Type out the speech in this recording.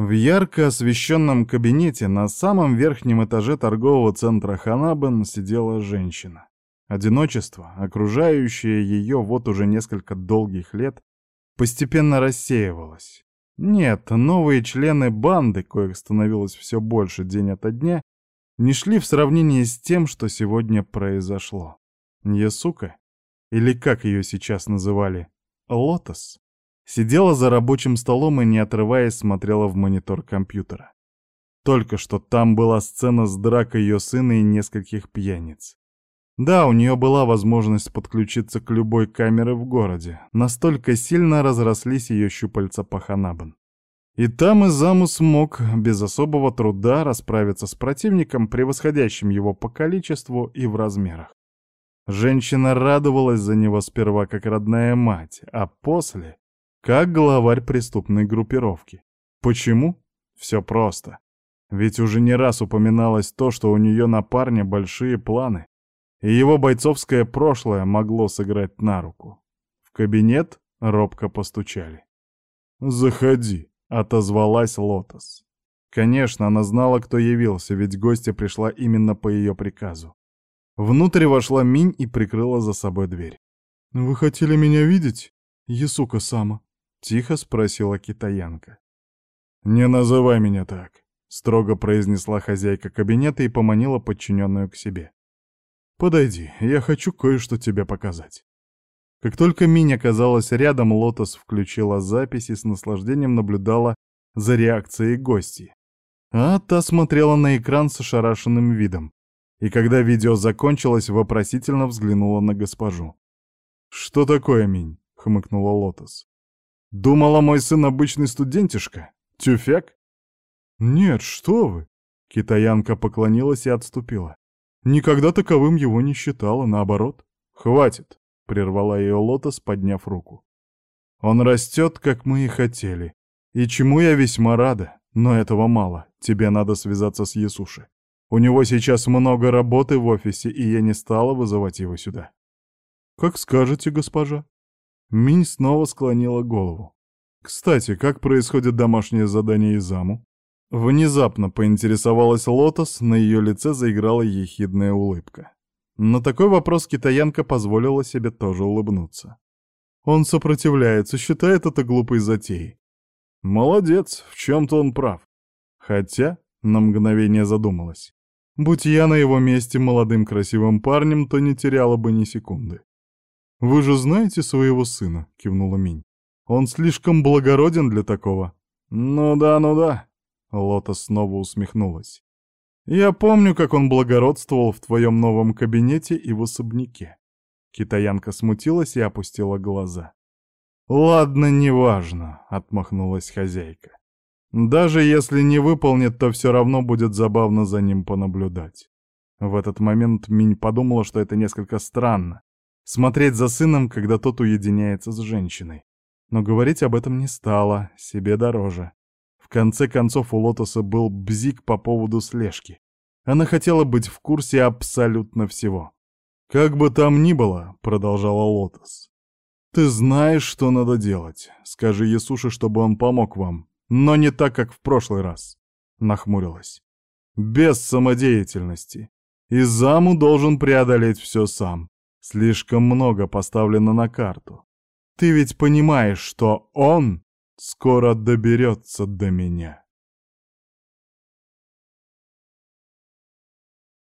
В ярко освещенном кабинете на самом верхнем этаже торгового центра Ханабен сидела женщина. Одиночество, окружающее ее вот уже несколько долгих лет, постепенно рассеивалось. Нет, новые члены банды, коих становилось все больше день ото дня, не шли в сравнении с тем, что сегодня произошло. Ясука, или как ее сейчас называли, Лотос, сидела за рабочим столом и, не отрываясь, смотрела в монитор компьютера. Только что там была сцена с дракой ее сына и нескольких пьяниц. Да, у нее была возможность подключиться к любой камере в городе. Настолько сильно разрослись ее щупальца по Ханабан. И там Изаму смог без особого труда расправиться с противником, превосходящим его по количеству и в размерах. Женщина радовалась за него сперва как родная мать, а после — как главарь преступной группировки. Почему? Все просто. Ведь уже не раз упоминалось то, что у нее на парня большие планы, и его бойцовское прошлое могло сыграть на руку. В кабинет робко постучали. «Заходи», — отозвалась Лотос. Конечно, она знала, кто явился, ведь гостья пришла именно по ее приказу. Внутрь вошла Минь и прикрыла за собой дверь. «Вы хотели меня видеть, Ясука-сама?» — тихо спросила китаянка. «Не называй меня так», — строго произнесла хозяйка кабинета и поманила подчиненную к себе. «Подойди, я хочу кое-что тебе показать». Как только Минь оказалась рядом, Лотос включила запись и с наслаждением наблюдала за реакцией гостей. А та смотрела на экран с ошарашенным видом. И когда видео закончилось, вопросительно взглянула на госпожу. «Что такое, Минь?» — хмыкнула Лотос. «Думала, мой сын обычный студентишка? Тюфяк?» «Нет, что вы!» — китаянка поклонилась и отступила. Никогда таковым его не считала, наоборот. «Хватит!» — прервала ее Лотос, подняв руку. «Он растет, как мы и хотели. И чему я весьма рада, но этого мало. Тебе надо связаться с Ясуши. У него сейчас много работы в офисе, и я не стала вызывать его сюда». «Как скажете, госпожа». Минь снова склонила голову. «Кстати, как происходит домашнее задание Изаму?» Внезапно поинтересовалась Лотос, на ее лице заиграла ехидная улыбка. На такой вопрос китаянка позволила себе тоже улыбнуться. Он сопротивляется, считает это глупой затеей. Молодец, в чем-то он прав. Хотя, на мгновение задумалась. Будь я на его месте молодым красивым парнем, то не теряла бы ни секунды. «Вы же знаете своего сына?» — кивнула Минь. «Он слишком благороден для такого». «Ну да, ну да», Лота снова усмехнулась. «Я помню, как он благородствовал в твоем новом кабинете и в особняке». Китаянка смутилась и опустила глаза. «Ладно, неважно», — отмахнулась хозяйка. «Даже если не выполнит, то все равно будет забавно за ним понаблюдать». В этот момент Минь подумала, что это несколько странно — смотреть за сыном, когда тот уединяется с женщиной. Но говорить об этом не стала, себе дороже конце концов, у Лотоса был бзик по поводу слежки. Она хотела быть в курсе абсолютно всего. «Как бы там ни было», — продолжала Лотос, — «ты знаешь, что надо делать. Скажи Ясуше, чтобы он помог вам. Но не так, как в прошлый раз», — нахмурилась. «Без самодеятельности. И заму должен преодолеть все сам. Слишком много поставлено на карту. Ты ведь понимаешь, что он скоро доберется до меня.